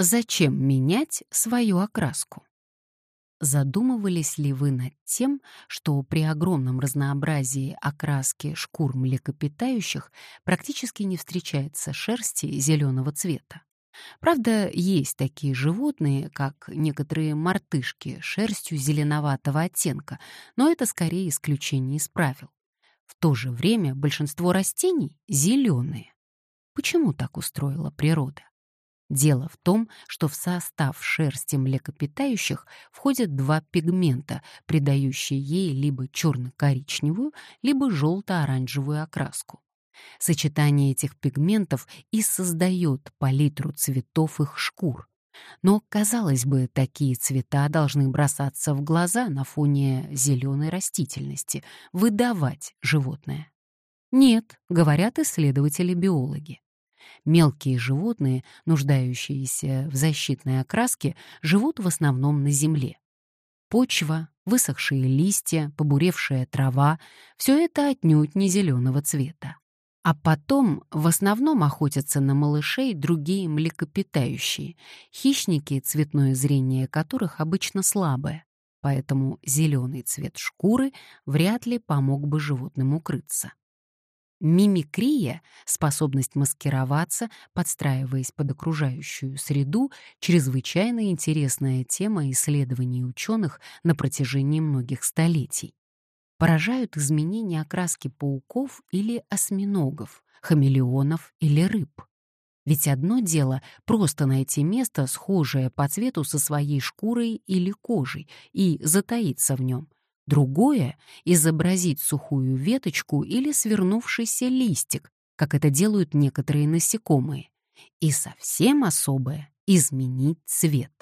Зачем менять свою окраску? Задумывались ли вы над тем, что при огромном разнообразии окраски шкур млекопитающих практически не встречается шерсти зеленого цвета? Правда, есть такие животные, как некоторые мартышки, шерстью зеленоватого оттенка, но это скорее исключение из правил. В то же время большинство растений зеленые. Почему так устроила природа? Дело в том, что в состав шерсти млекопитающих входят два пигмента, придающие ей либо черно-коричневую, либо желто-оранжевую окраску. Сочетание этих пигментов и создает палитру цветов их шкур. Но, казалось бы, такие цвета должны бросаться в глаза на фоне зеленой растительности, выдавать животное. Нет, говорят исследователи-биологи. Мелкие животные, нуждающиеся в защитной окраске, живут в основном на земле. Почва, высохшие листья, побуревшая трава — все это отнюдь не зеленого цвета. А потом в основном охотятся на малышей другие млекопитающие, хищники, цветное зрение которых обычно слабое, поэтому зеленый цвет шкуры вряд ли помог бы животным укрыться. Мимикрия — способность маскироваться, подстраиваясь под окружающую среду, чрезвычайно интересная тема исследований ученых на протяжении многих столетий. Поражают изменения окраски пауков или осьминогов, хамелеонов или рыб. Ведь одно дело — просто найти место, схожее по цвету со своей шкурой или кожей, и затаиться в нем — Другое — изобразить сухую веточку или свернувшийся листик, как это делают некоторые насекомые. И совсем особое — изменить цвет.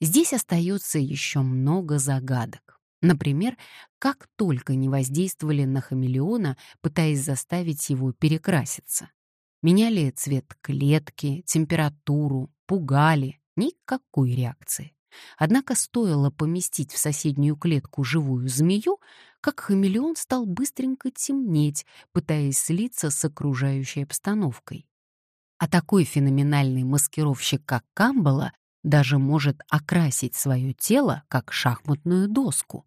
Здесь остается еще много загадок. Например, как только не воздействовали на хамелеона, пытаясь заставить его перекраситься. Меняли цвет клетки, температуру, пугали — никакой реакции. Однако стоило поместить в соседнюю клетку живую змею, как хамелеон стал быстренько темнеть, пытаясь слиться с окружающей обстановкой. А такой феноменальный маскировщик, как Камбала, даже может окрасить свое тело, как шахматную доску.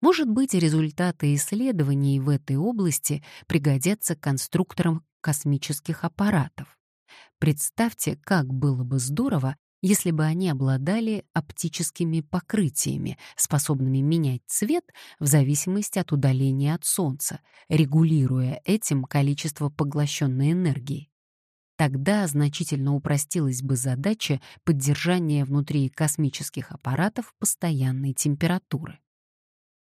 Может быть, результаты исследований в этой области пригодятся конструкторам космических аппаратов. Представьте, как было бы здорово, если бы они обладали оптическими покрытиями, способными менять цвет в зависимости от удаления от Солнца, регулируя этим количество поглощенной энергии. Тогда значительно упростилась бы задача поддержания внутри космических аппаратов постоянной температуры.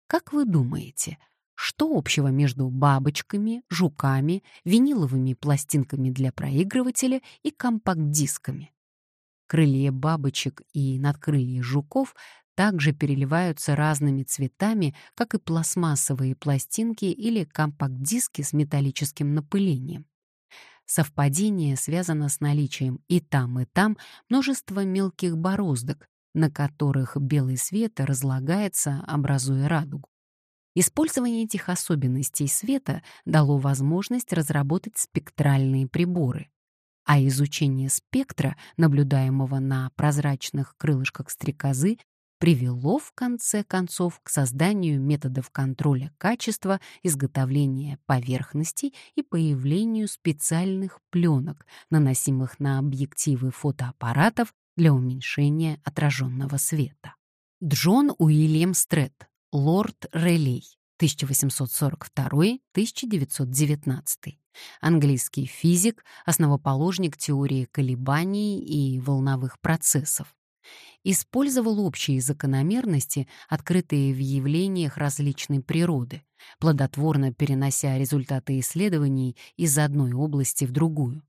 Как вы думаете, что общего между бабочками, жуками, виниловыми пластинками для проигрывателя и компакт-дисками? Крылья бабочек и надкрылья жуков также переливаются разными цветами, как и пластмассовые пластинки или компакт-диски с металлическим напылением. Совпадение связано с наличием и там, и там множества мелких бороздок, на которых белый свет разлагается, образуя радугу. Использование этих особенностей света дало возможность разработать спектральные приборы а изучение спектра, наблюдаемого на прозрачных крылышках стрекозы, привело в конце концов к созданию методов контроля качества, изготовления поверхностей и появлению специальных пленок, наносимых на объективы фотоаппаратов для уменьшения отраженного света. Джон Уильям Стрет, лорд Релей, 1842-1919. Английский физик, основоположник теории колебаний и волновых процессов. Использовал общие закономерности, открытые в явлениях различной природы, плодотворно перенося результаты исследований из одной области в другую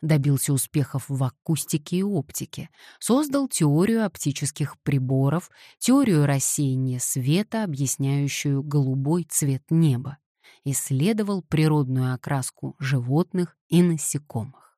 добился успехов в акустике и оптике, создал теорию оптических приборов, теорию рассеяния света, объясняющую голубой цвет неба, исследовал природную окраску животных и насекомых.